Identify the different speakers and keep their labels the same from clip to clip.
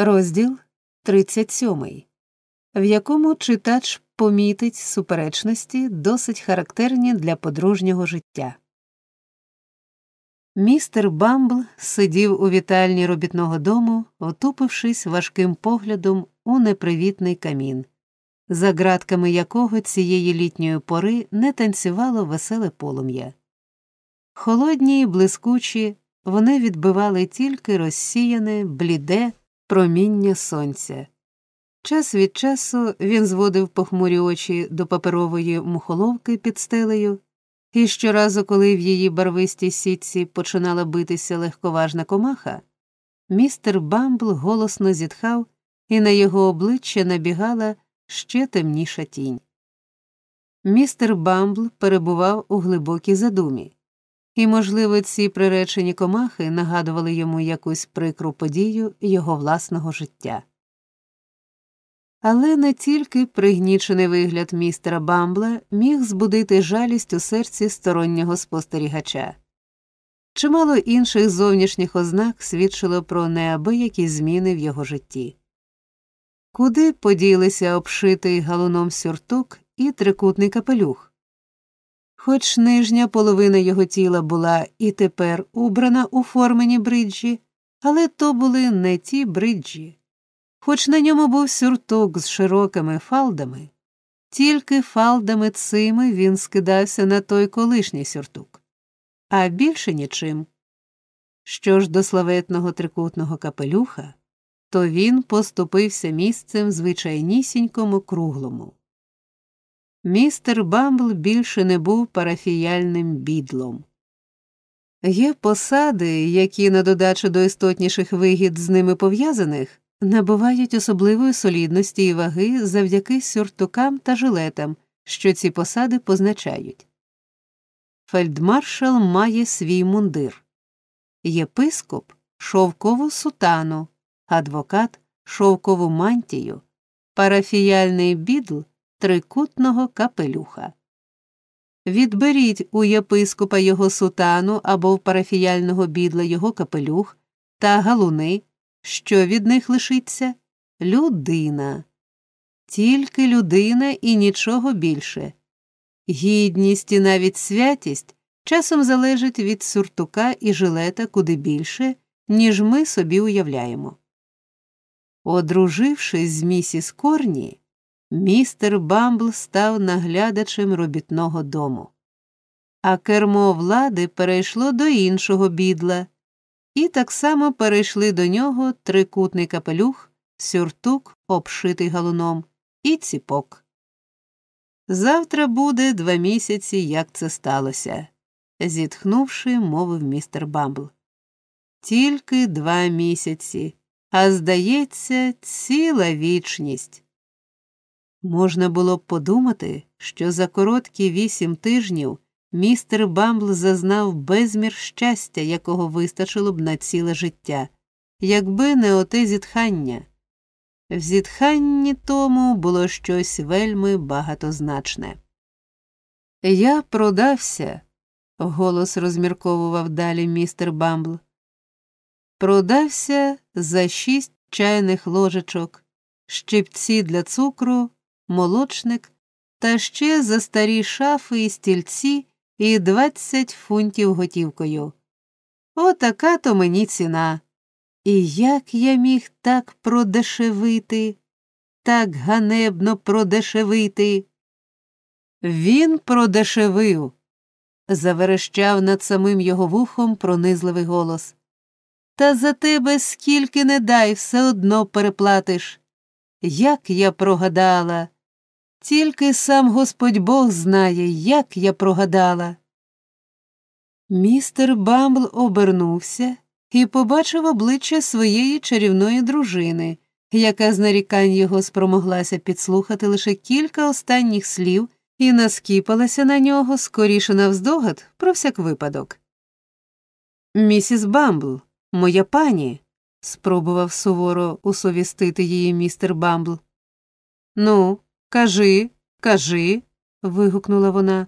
Speaker 1: Розділ 37, в якому читач помітить суперечності, досить характерні для подружнього життя. Містер Бамбл сидів у вітальні робітного дому, втупившись важким поглядом у непривітний камін, за ґратками якого цієї літньої пори не танцювало веселе полум'я. Холодні й блискучі вони відбивали тільки розсіяне, бліде проміння сонця. Час від часу він зводив похмурі очі до паперової мухоловки під стелею, і щоразу, коли в її барвистій сітці починала битися легковажна комаха, містер Бамбл голосно зітхав, і на його обличчя набігала ще темніша тінь. Містер Бамбл перебував у глибокій задумі і, можливо, ці приречені комахи нагадували йому якусь прикру подію його власного життя. Але не тільки пригнічений вигляд містера Бамбла міг збудити жалість у серці стороннього спостерігача. Чимало інших зовнішніх ознак свідчило про неабиякі зміни в його житті. Куди поділися обшитий галуном сюртук і трикутний капелюх? Хоч нижня половина його тіла була і тепер убрана у формені бриджі, але то були не ті бриджі. Хоч на ньому був сюртук з широкими фалдами, тільки фалдами цими він скидався на той колишній сюртук, а більше нічим. Що ж до славетного трикутного капелюха, то він поступився місцем звичайнісінькому круглому. Містер Бамбл більше не був парафіяльним бідлом. Є посади, які, на додачу до істотніших вигід з ними пов'язаних, набувають особливої солідності і ваги завдяки сюртукам та жилетам, що ці посади позначають. Фельдмаршал має свій мундир, єпископ шовкову сутану, адвокат шовкову мантію, парафіяльний бідл трикутного капелюха. Відберіть у єпископа його сутану або в парафіяльного бідла його капелюх та галуни, що від них лишиться людина. Тільки людина і нічого більше. Гідність і навіть святість часом залежить від суртука і жилета куди більше, ніж ми собі уявляємо. Одружившись з місіс Корні, Містер Бамбл став наглядачем робітного дому, а кермо влади перейшло до іншого бідла, і так само перейшли до нього трикутний капелюх, сюртук, обшитий галуном, і ціпок. Завтра буде два місяці, як це сталося, зітхнувши, мовив містер Бамбл. Тільки два місяці, а здається, ціла вічність. Можна було б подумати, що за короткі вісім тижнів містер Бамбл зазнав безмір щастя, якого вистачило б на ціле життя, якби не оте зітхання. В зітханні тому було щось вельми багатозначне. Я продався, голос розмірковував далі містер Бамбл. Продався за шість чайних ложечок, щипці для цукру молочник та ще за старі шафи і стільці і двадцять фунтів готівкою. Отака то мені ціна. І як я міг так продешевити, так ганебно продешевити? Він продешевив, заверещав над самим його вухом пронизливий голос. Та за тебе скільки не дай, все одно переплатиш. Як я прогадала, тільки сам Господь Бог знає, як я прогадала. Містер Бамбл обернувся і побачив обличчя своєї чарівної дружини, яка з нарікань його спромоглася підслухати лише кілька останніх слів і наскіпалася на нього скоріше навздогад про всяк випадок. Місіс Бамбл, моя пані, спробував суворо усовістити її містер Бамбл. Ну, Кажи, кажи. вигукнула вона.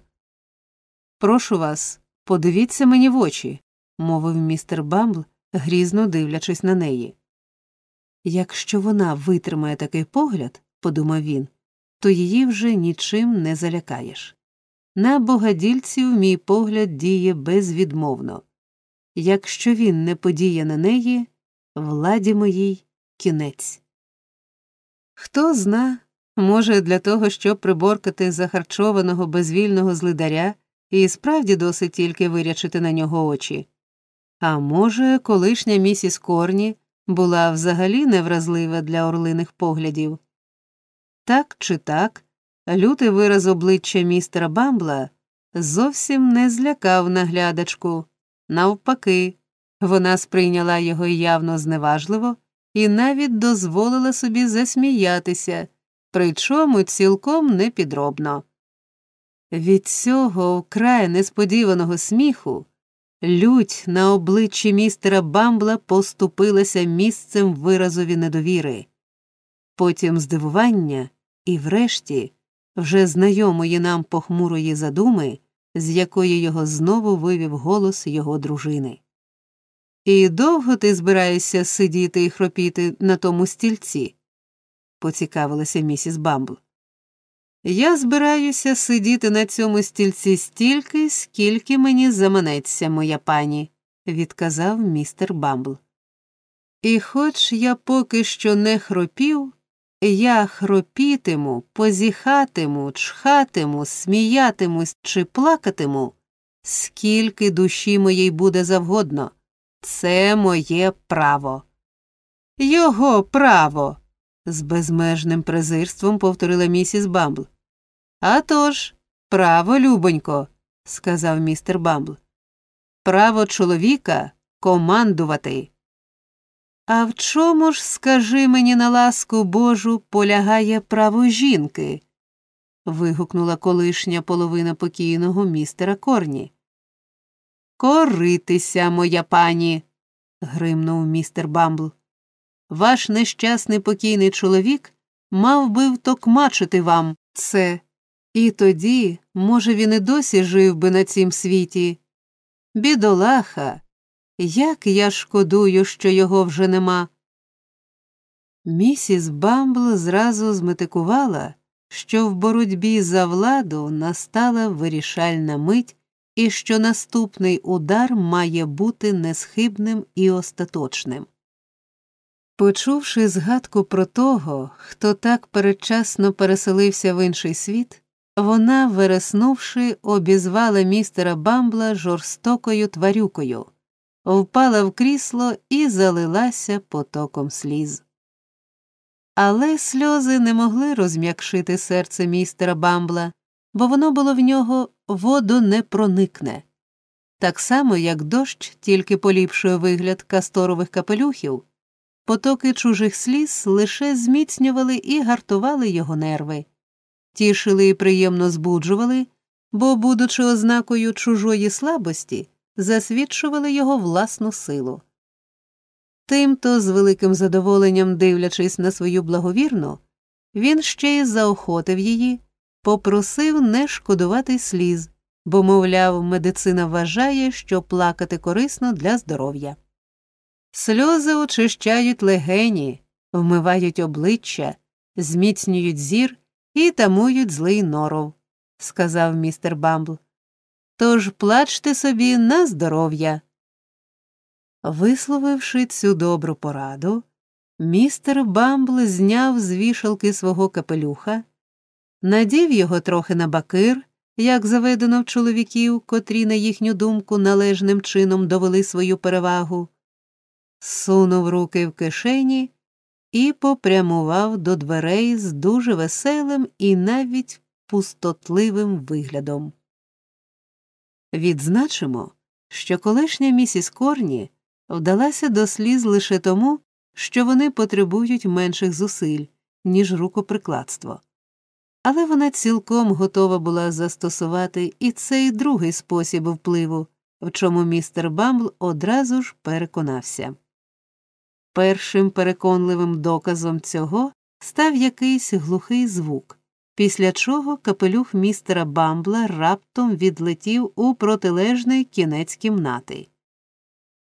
Speaker 1: Прошу вас, подивіться мені в очі, мовив містер Бамбл, грізно дивлячись на неї. Якщо вона витримає такий погляд, подумав він, то її вже нічим не залякаєш. На богадільців мій погляд діє безвідмовно. Якщо він не подіє на неї, владі моїй кінець. Хто зна, може, для того, щоб приборкати захарчованого безвільного злидаря, і справді досить тільки вирячити на нього очі. А може, колишня місіс Корні була взагалі невразлива для орлиних поглядів. Так чи так, лютий вираз обличчя містера Бамбла зовсім не злякав наглядачку. Навпаки, вона сприйняла його явно зневажливо і навіть дозволила собі засміятися, причому цілком непідробно. Від цього вкрай несподіваного сміху лють на обличчі містера Бамбла поступилася місцем виразові недовіри, потім здивування і, врешті, вже знайомої нам похмурої задуми, з якої його знову вивів голос його дружини. І довго ти збираєшся сидіти і хропіти на тому стільці? Поцікавилася місіс Бамбл. Я збираюся сидіти на цьому стільці стільки, скільки мені заманеться, моя пані, відказав містер Бамбл. І хоч я поки що не хропів, я хропітиму, позіхатиму, чхатиму, сміятимусь чи плакатиму, скільки душі моїй буде завгодно. Це моє право. Його право. З безмежним презирством повторила місіс Бамбл. «Атож, право, любонько, сказав містер Бамбл. Право чоловіка командувати. А в чому ж, скажи мені на ласку Божу, полягає право жінки? вигукнула колишня половина покійного містера Корні. Коритися, моя пані, гримнув містер Бамбл. Ваш нещасний покійний чоловік мав би втокмачити вам це, і тоді, може, він і досі жив би на цім світі. Бідолаха, як я шкодую, що його вже нема. Місіс Бамбл зразу зметикувала, що в боротьбі за владу настала вирішальна мить і що наступний удар має бути несхибним і остаточним. Почувши згадку про того, хто так передчасно переселився в інший світ, вона, вереснувши, обізвала містера Бамбла жорстокою тварюкою, впала в крісло і залилася потоком сліз. Але сльози не могли розм'якшити серце містера Бамбла, бо воно було в нього воду не проникне. Так само, як дощ тільки поліпшує вигляд касторових капелюхів, потоки чужих сліз лише зміцнювали і гартували його нерви, тішили і приємно збуджували, бо, будучи ознакою чужої слабості, засвідчували його власну силу. Тимто, з великим задоволенням дивлячись на свою благовірну, він ще й заохотив її, попросив не шкодувати сліз, бо, мовляв, медицина вважає, що плакати корисно для здоров'я. Сльози очищають легені, вмивають обличчя, зміцнюють зір і тамують злий норов, сказав містер Бамбл. Тож плачте собі на здоров'я. Висловивши цю добру пораду, містер Бамбл зняв з вішалки свого капелюха, надів його трохи на бакир, як заведено в чоловіків, котрі, на їхню думку, належним чином довели свою перевагу, сунув руки в кишені і попрямував до дверей з дуже веселим і навіть пустотливим виглядом. Відзначимо, що колишня місіс Корні вдалася до сліз лише тому, що вони потребують менших зусиль, ніж рукоприкладство. Але вона цілком готова була застосувати і цей другий спосіб впливу, в чому містер Бамбл одразу ж переконався. Першим переконливим доказом цього став якийсь глухий звук, після чого капелюх містера Бамбла раптом відлетів у протилежний кінець кімнати.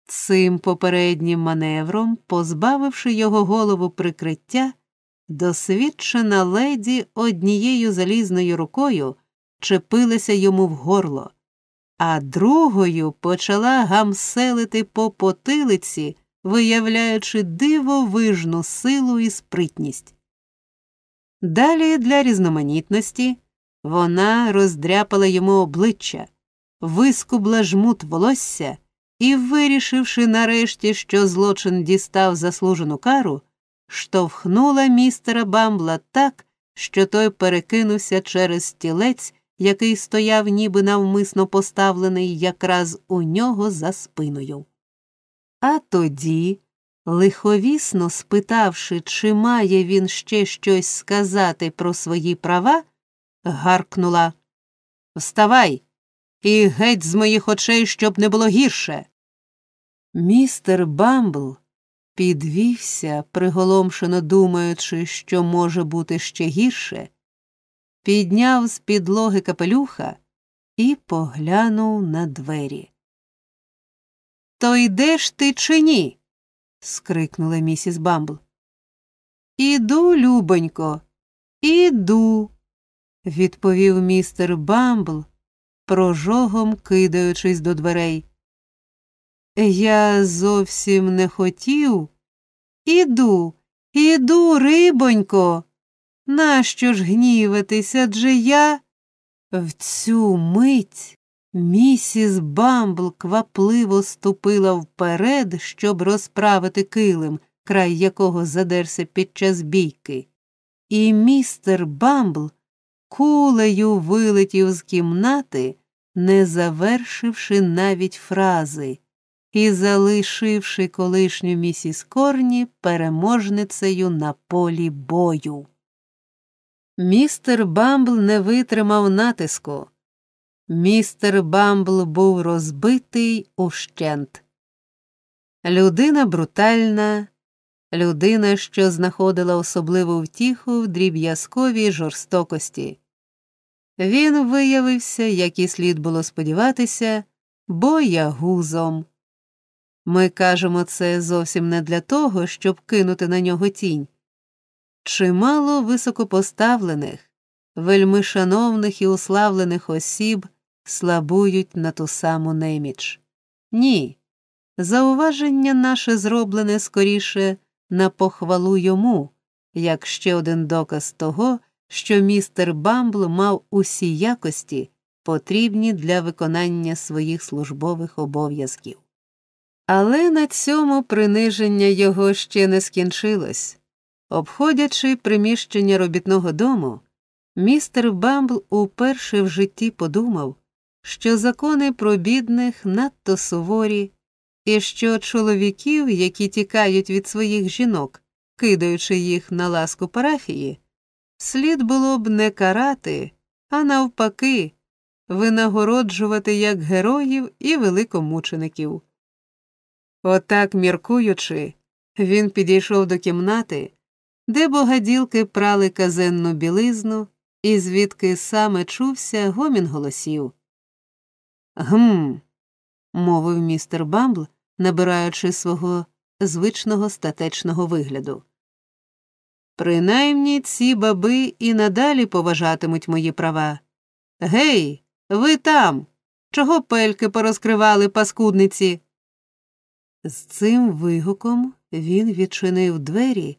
Speaker 1: Цим попереднім маневром, позбавивши його голову прикриття, досвідчена леді однією залізною рукою чепилася йому в горло, а другою почала гамселити по потилиці, виявляючи дивовижну силу і спритність. Далі для різноманітності вона роздряпала йому обличчя, вискубла жмут волосся і, вирішивши нарешті, що злочин дістав заслужену кару, штовхнула містера Бамбла так, що той перекинувся через стілець, який стояв ніби навмисно поставлений якраз у нього за спиною. А тоді, лиховісно спитавши, чи має він ще щось сказати про свої права, гаркнула Вставай і геть з моїх очей, щоб не було гірше. Містер Бамбл підвівся, приголомшено думаючи, що може бути ще гірше, підняв з підлоги капелюха і поглянув на двері. То йдеш ти чи ні? скрикнула місіс Бамбл. Іду, любонько, іду, відповів містер Бамбл, прожогом кидаючись до дверей. Я зовсім не хотів. Іду, іду, рибонько. Нащо ж гніватись, адже я. В цю мить місіс Бамбл квапливо ступила вперед, щоб розправити килим, край якого задерся під час бійки. І містер Бамбл кулею вилетів з кімнати, не завершивши навіть фрази і залишивши колишню місіс Корні переможницею на полі бою. Містер Бамбл не витримав натиску. Містер Бамбл був розбитий ущент. Людина брутальна, людина, що знаходила особливу втіху в дріб'язковій жорстокості. Він виявився, як і слід було сподіватися, боягузом. Ми кажемо це зовсім не для того, щоб кинути на нього тінь. Чимало високопоставлених, вельми шановних і уславлених осіб слабують на ту саму неміч. Ні. Зауваження наше зроблене скоріше на похвалу йому, як ще один доказ того, що містер Бамбл мав усі якості, потрібні для виконання своїх службових обов'язків. Але на цьому приниження його ще не скінчилось. Обходячи приміщення робітного дому, містер Бамбл уперше в житті подумав, що закони про бідних надто суворі, і що чоловіків, які тікають від своїх жінок, кидаючи їх на ласку парафії, слід було б не карати, а навпаки, винагороджувати як героїв і великомучеників. Отак, міркуючи, він підійшов до кімнати, де богаділки прали казенну білизну, і звідки саме чувся гомін голосів. Гм, мовив містер Бамбл, набираючи свого звичного статечного вигляду. Принаймні ці баби і надалі поважатимуть мої права. Гей, ви там. Чого пельки порозкривали паскудниці? З цим вигуком він відчинив двері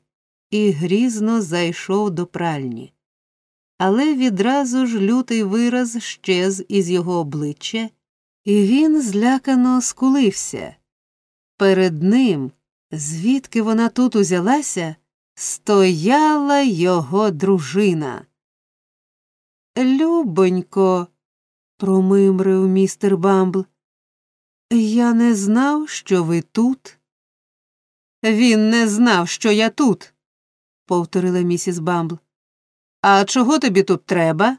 Speaker 1: і грізно зайшов до пральні. Але відразу ж лютий вираз щез із його обличчя, і він злякано скулився. Перед ним, звідки вона тут узялася, стояла його дружина. Любонько, промимрив містер Бамбл, я не знав, що ви тут. Він не знав, що я тут, повторила місіс Бамбл. А чого тобі тут треба?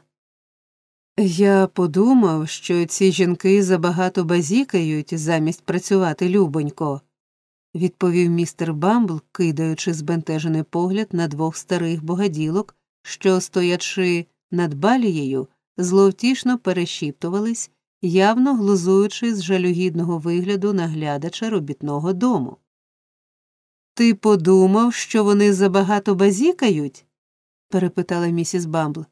Speaker 1: Я подумав, що ці жінки забагато базікають замість працювати любонько, відповів містер Бамбл, кидаючи збентежений погляд на двох старих богаділок, що, стоячи над балією, зловтішно перешіптувались явно глузуючи з жалюгідного вигляду наглядача робітного дому. Ти подумав, що вони забагато базікають? Перепитала місіс Бамбл.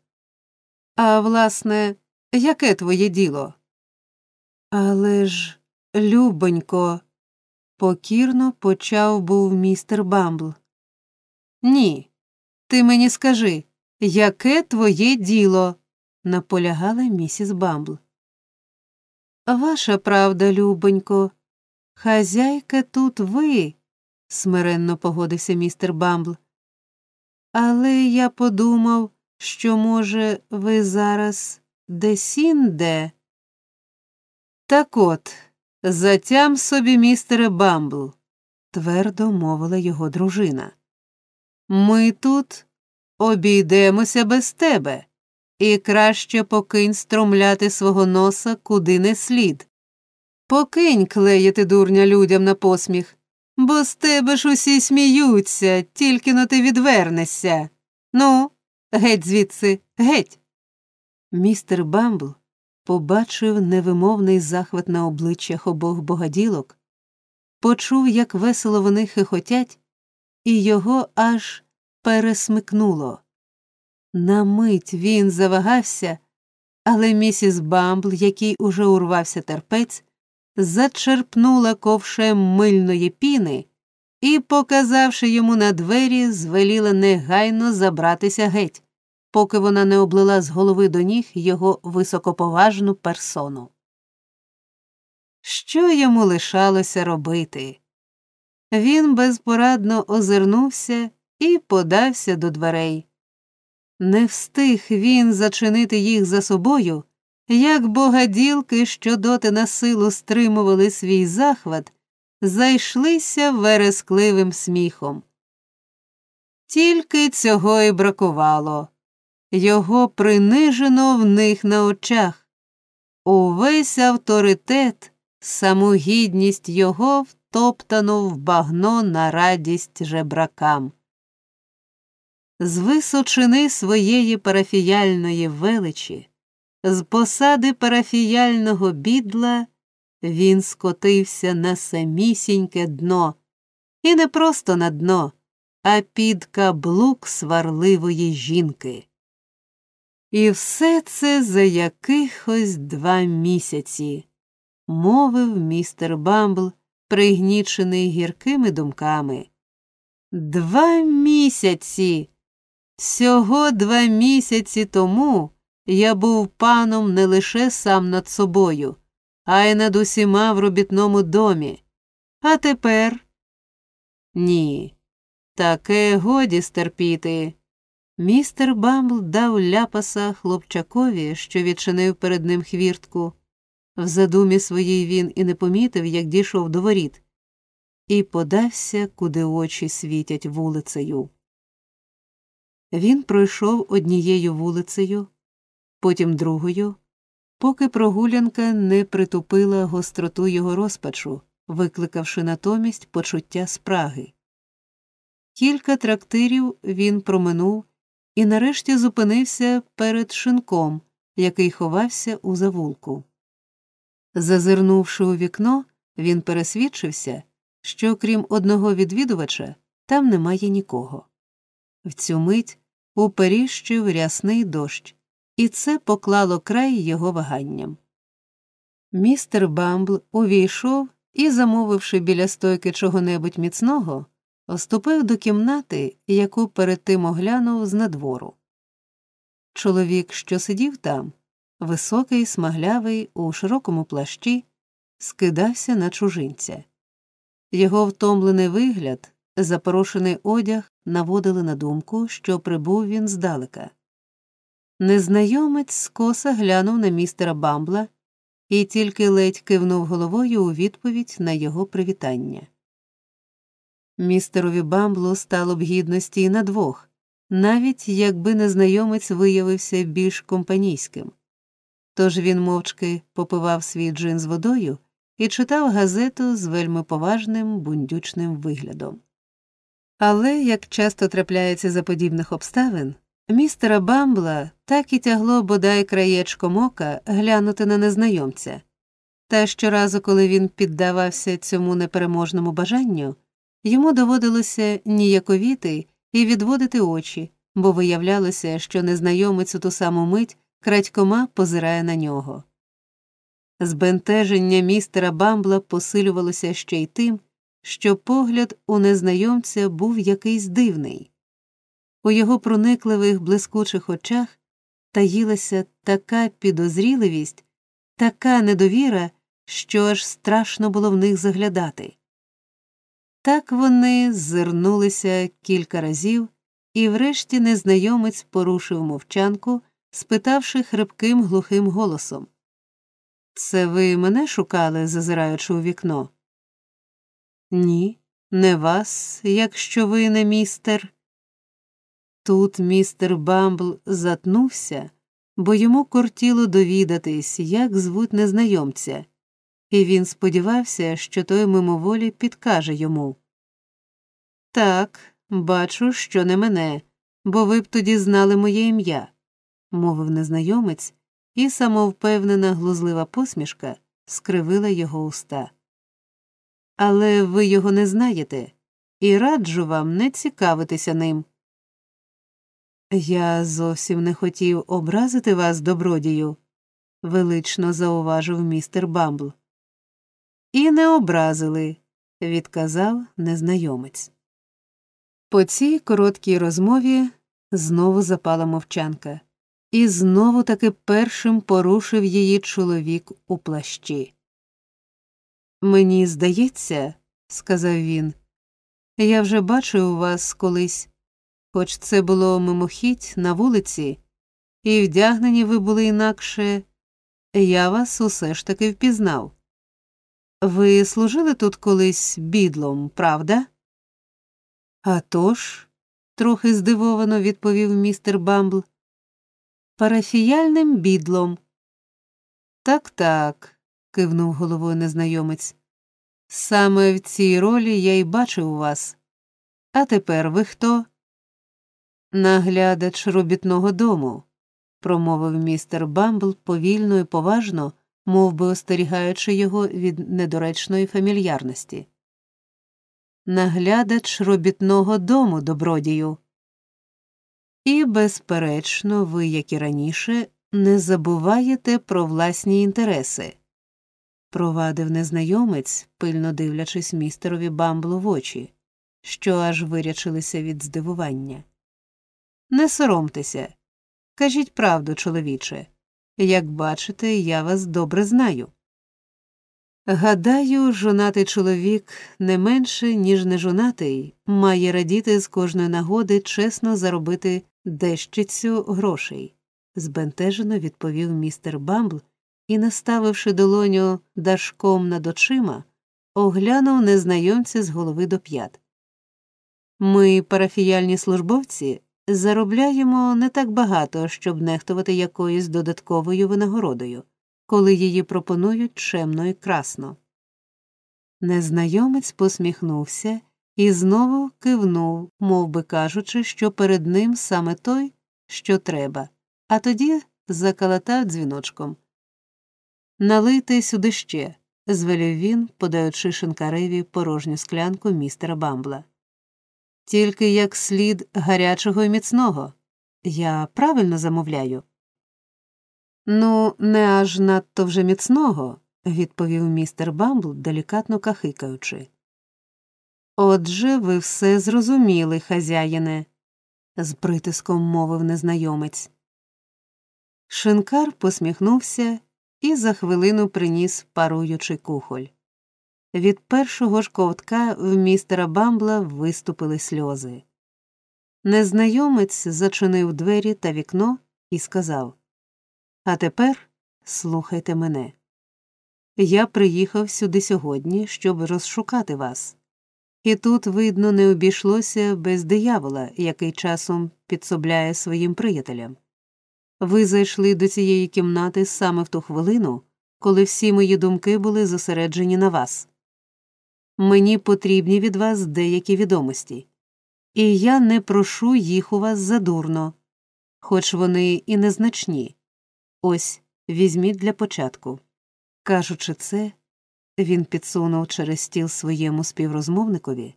Speaker 1: А власне, яке твоє діло? Але ж, любонько, покірно почав був містер Бамбл. Ні, ти мені скажи, яке твоє діло? наполягала місіс Бамбл. Ваша правда, любонько, хазяйка тут ви, смиренно погодився містер Бамбл. Але я подумав, що, може, ви зараз десінде. Так от, затям собі, містере Бамбл, твердо мовила його дружина. Ми тут обійдемося без тебе, і краще покинь стромляти свого носа куди не слід. Покинь клеїти дурня людям на посміх, бо з тебе ж усі сміються, тільки но ти відвернешся. Ну, геть звідси, геть. Містер Бамбл побачив невимовний захват на обличчях обох богаділок, почув, як весело вони хихотять, і його аж пересмикнуло. На мить він завагався, але місіс Бамбл, який уже урвався терпець, зачерпнула ковшем мильної піни і, показавши йому на двері, звеліла негайно забратися геть, поки вона не облила з голови до ніг його високоповажну персону. Що йому лишалося робити? Він безпорадно озирнувся і подався до дверей. Не встиг він зачинити їх за собою, як богаділки, що доти на силу стримували свій захват, зайшлися верескливим сміхом. Тільки цього й бракувало його принижено в них на очах. Увесь авторитет, саму гідність його втоптано в багно на радість жебракам. З височини своєї парафіяльної величі, з посади парафіяльного бідла він скотився на самісіньке дно, і не просто на дно, а під каблук сварливої жінки. І все це за якихось два місяці, мовив містер Бамбл, пригнічений гіркими думками. Два місяці. Всього два місяці тому я був паном не лише сам над собою, а й над усіма в робітному домі. А тепер ні, таке годі стерпіти. Містер Бамбл дав ляпаса хлопчакові, що відчинив перед ним хвіртку. В задумі своїй він і не помітив, як дійшов до воріт, і подався, куди очі світять вулицею. Він пройшов однією вулицею, потім другою, поки прогулянка не притупила гостроту його розпачу, викликавши натомість почуття спраги. Кілька трактирів він проминув і нарешті зупинився перед шинком, який ховався у завулку. Зазирнувши у вікно, він пересвідчився, що крім одного відвідувача, там немає нікого. В цю мить уперіщив рясний дощ, і це поклало край його ваганням. Містер Бамбл увійшов і, замовивши біля стойки чого-небудь міцного, ступив до кімнати, яку перед тим оглянув з надвору. Чоловік, що сидів там, високий, смаглявий, у широкому плащі, скидався на чужинця. Його втомлений вигляд, запорошений одяг наводили на думку, що прибув він здалека. Незнайомець скоса глянув на містера Бамбла і тільки ледь кивнув головою у відповідь на його привітання. Містерові Бамблу стало б гідності і на двох, навіть якби незнайомець виявився більш компанійським. Тож він мовчки попивав свій джин з водою і читав газету з вельми поважним бундючним виглядом. Але, як часто трапляється за подібних обставин, Містера Бамбла так і тягло бодай краєчком ока глянути на незнайомця. Та щоразу, коли він піддавався цьому непереможному бажанню, йому доводилося ніяковіти і відводити очі, бо виявлялося, що незнайомець у ту саму мить крадькома позирає на нього. Збентеження містера Бамбла посилювалося ще й тим, що погляд у незнайомця був якийсь дивний. У його проникливих блискучих очах таїлася така підозріливість, така недовіра, що аж страшно було в них заглядати. Так вони зирнулися кілька разів, і врешті незнайомець порушив мовчанку, спитавши хрипким глухим голосом Це ви мене шукали, зазираючи у вікно? Ні, не вас, якщо ви не містер. Тут містер Бамбл затнувся, бо йому кортіло довідатись, як звуть незнайомця, і він сподівався, що той мимоволі підкаже йому. Так, бачу, що не мене, бо ви б тоді знали моє ім'я, мовив незнайомець, і самовпевнена глузлива посмішка скривила його уста. Але ви його не знаєте, і раджу вам не цікавитися ним. Я зовсім не хотів образити вас, добродію, велично зауважив містер Бамбл. І не образили, відказав незнайомець. По цій короткій розмові знову запала мовчанка, і знову таки першим порушив її чоловік у плащі. Мені здається, сказав він, я вже бачив вас колись, хоч це було мимохідь на вулиці, і вдягнені ви були інакше, я вас усе ж таки впізнав. Ви служили тут колись бідлом, правда? «А тож», – трохи здивовано відповів містер Бамбл. Парафіяльним бідлом. Так, так, кивнув головою незнайомець. Саме в цій ролі я й бачив вас. А тепер ви хто? Наглядач робітного дому, промовив містер Бамбл повільно і поважно, мов би остерігаючи його від недоречної фамільярності. Наглядач робітного дому, добродію. І, безперечно, ви, як і раніше, не забуваєте про власні інтереси, провадив незнайомець, пильно дивлячись містерові Бамблу в очі, що аж вирячилися від здивування. Не соромтеся, кажіть правду, чоловіче. Як бачите, я вас добре знаю. Гадаю, жонатий чоловік не менше, ніж нежонатий, має радіти з кожної нагоди чесно заробити дещицю грошей, збентежено відповів містер Бамбл і, наставивши долоню дашком над очима, оглянув незнайомця з голови до п'ят. Ми, парафіяльні службовці, заробляємо не так багато, щоб нехтувати якоюсь додатковою винагородою, коли її пропонують чемно і красно. Незнайомець посміхнувся і знову кивнув, мов би кажучи, що перед ним саме той, що треба, а тоді закалатав дзвіночком. Налийте сюди ще, звелів він, подаючи шинкареві порожню склянку містера Бамбла. Тільки як слід гарячого і міцного. Я правильно замовляю. Ну, не аж надто вже міцного, відповів містер Бамбл, делікатно кахикаючи. Отже, ви все зрозуміли, хазяїне, з притиском мовив незнайомець. Шинкар посміхнувся і за хвилину приніс паруючий кухоль. Від першого ж ковтка в містера Бамбла виступили сльози. Незнайомець зачинив двері та вікно і сказав А тепер слухайте мене. Я приїхав сюди сьогодні, щоб розшукати вас. І тут, видно, не обійшлося без диявола, який часом підсобляє своїм приятелям. Ви зайшли до цієї кімнати саме в ту хвилину, коли всі мої думки були зосереджені на вас. Мені потрібні від вас деякі відомості, і я не прошу їх у вас задурно. хоч вони і незначні. Ось візьміть для початку. Кажучи це, він підсунув через стіл своєму співрозмовникові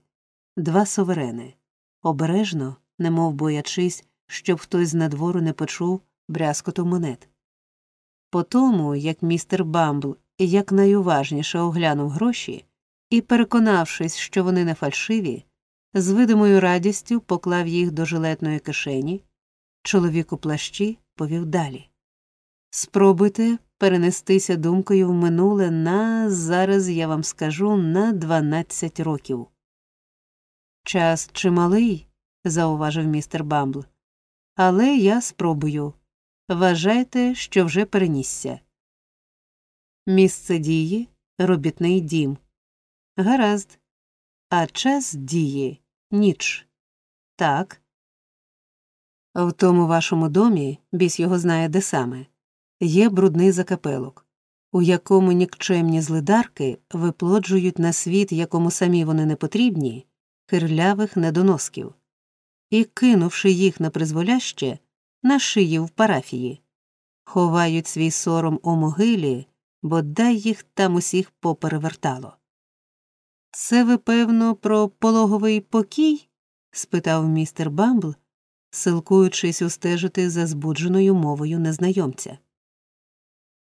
Speaker 1: два суверени, обережно, немов боячись, щоб хтось з надвору не почув брязкоту монет. По тому, як містер Бамбл якнайуважніше оглянув гроші і, переконавшись, що вони не фальшиві, з видимою радістю поклав їх до жилетної кишені, чоловік у плащі повів далі. Спробуйте перенестися думкою в минуле на зараз я вам скажу на 12 років. Час чималий, зауважив містер Бамбл, але я спробую. Вважайте, що вже перенісся. Місце дії робітний дім. Гаразд. А час дії ніч. Так. В тому вашому домі біс його знає де саме є брудний закапелок, у якому нікчемні злидарки виплоджують на світ, якому самі вони не потрібні, кирлявих недоносків, і, кинувши їх на призволяще, на шиї в парафії, ховають свій сором у могилі, бо дай їх там усіх поперевертало. Це ви, певно, про пологовий покій? спитав містер Бамбл, силкуючись встежити за збудженою мовою незнайомця.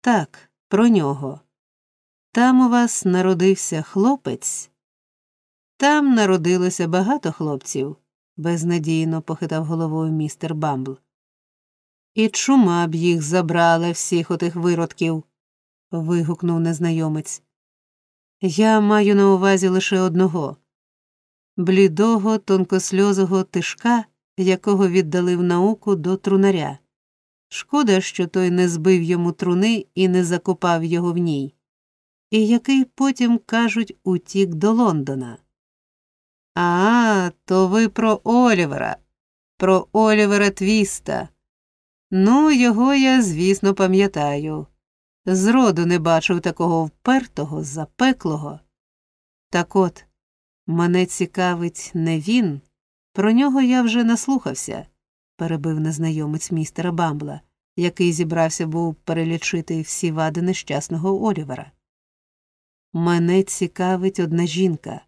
Speaker 1: Так, про нього. Там у вас народився хлопець. Там народилося багато хлопців, безнадійно похитав головою містер Бамбл. І чума б їх забрала всіх отих виродків. вигукнув незнайомець. Я маю на увазі лише одного блідого, тонкосльозого тишка, якого віддали в науку до трунаря. Шкода, що той не збив йому труни і не закопав його в ній, і який потім, кажуть, утік до Лондона. А, то ви про Олівера, про Олівера Твіста. Ну, його я, звісно, пам'ятаю. Зроду не бачив такого впертого, запеклого. Так от, мене цікавить не він, про нього я вже наслухався перебив незнайомець містера Бамбла, який зібрався був перелічити всі вади нещасного Олівера. Мене цікавить одна жінка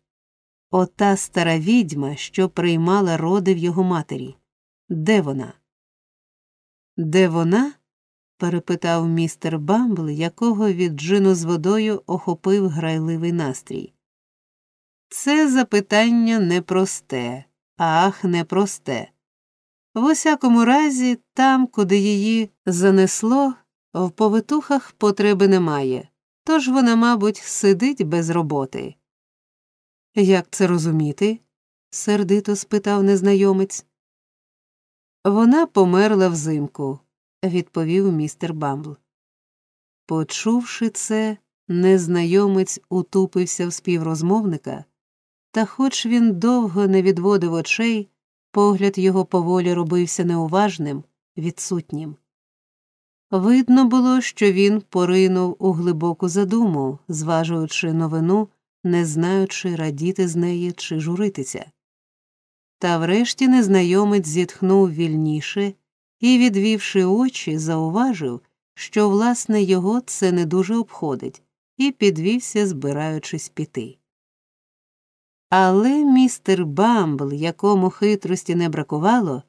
Speaker 1: ота стара відьма, що приймала роди в його матері. Де вона? Де вона? Перепитав містер Бамбл, якого від джину з водою охопив грайливий настрій. Це запитання непросте, ах, непросте. В усякому разі, там, куди її занесло, в повитухах потреби немає, тож вона, мабуть, сидить без роботи. Як це розуміти? сердито спитав незнайомець. Вона померла взимку, відповів містер Бамбл. Почувши це, незнайомець утупився в співрозмовника, та хоч він довго не відводив очей, Погляд його поволі робився неуважним, відсутнім. Видно було, що він поринув у глибоку задуму, зважуючи новину, не знаючи, радіти з неї чи журитися. Та врешті незнайомець зітхнув вільніше і, відвівши очі, зауважив, що, власне, його це не дуже обходить, і підвівся, збираючись піти. Але містер Бамбл, якому хитрості не бракувало,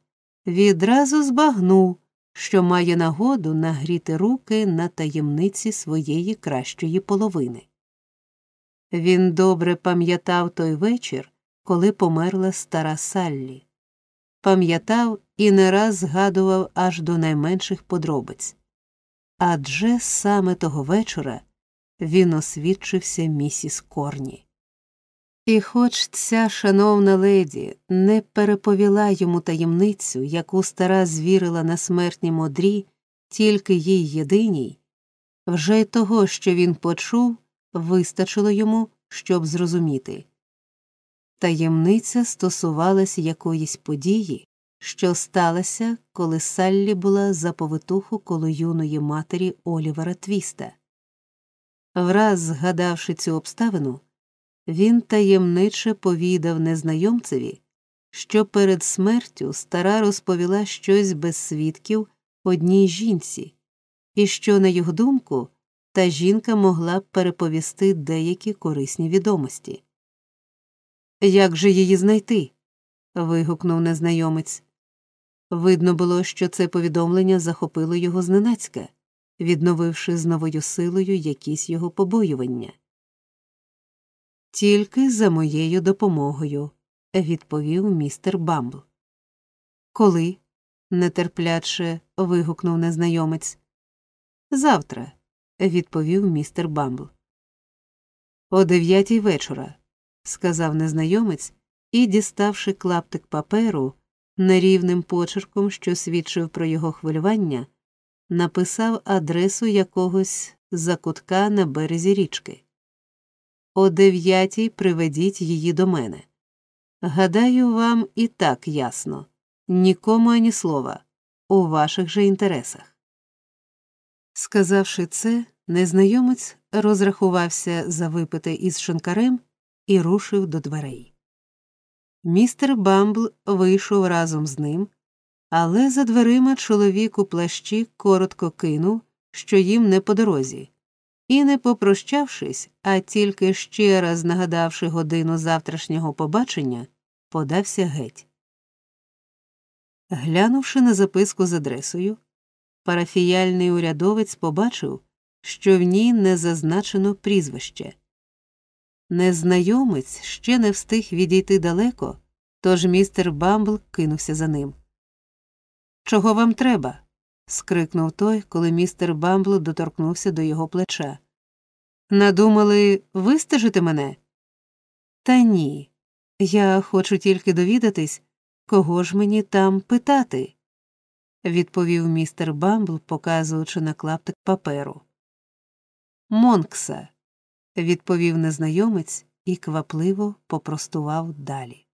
Speaker 1: відразу збагнув, що має нагоду нагріти руки на таємниці своєї кращої половини. Він добре пам'ятав той вечір, коли померла стара Саллі, пам'ятав і не раз згадував аж до найменших подробиць. Адже саме того вечора він освідчився місіс Корні. І хоч ця шановна леді не переповіла йому таємницю, яку стара звірила на смертній модрі, тільки їй єдиній, вже й того, що він почув, вистачило йому, щоб зрозуміти. Таємниця стосувалась якоїсь події, що сталася, коли Саллі була за повитуху коло юної матері Олівера Твіста. Враз згадавши цю обставину, він таємниче повідав незнайомцеві, що перед смертю стара розповіла щось без свідків одній жінці, і що, на його думку, та жінка могла б переповісти деякі корисні відомості. Як же її знайти? вигукнув незнайомець. Видно було, що це повідомлення захопило його зненацька, відновивши з новою силою якісь його побоювання. Тільки за моєю допомогою, відповів містер Бамбл. Коли? нетерпляче вигукнув незнайомець. Завтра, відповів містер Бамбл. О дев'ятій вечора, сказав незнайомець і, діставши клаптик паперу, нерівним почерком, що свідчив про його хвилювання, написав адресу якогось закутка на березі річки. О дев'ятій приведіть її до мене. Гадаю, вам і так ясно нікому ані слова, у ваших же інтересах. Сказавши це, незнайомець розрахувався за випите із шинкарем і рушив до дверей. Містер Бамбл вийшов разом з ним, але за дверима чоловік у плащі коротко кинув, що їм не по дорозі, і, не попрощавшись, а тільки ще раз нагадавши годину завтрашнього побачення, подався геть. Глянувши на записку з адресою, парафіяльний урядовець побачив, що в ній не зазначено прізвище. Незнайомець ще не встиг відійти далеко, тож містер Бамбл кинувся за ним. Чого вам треба? скрикнув той, коли містер Бамбл доторкнувся до його плеча. Надумали вистежити мене? Та ні. Я хочу тільки довідатись, кого ж мені там питати, відповів містер Бамбл, показуючи на клаптик паперу. Монкса, відповів незнайомець і квапливо попростував далі.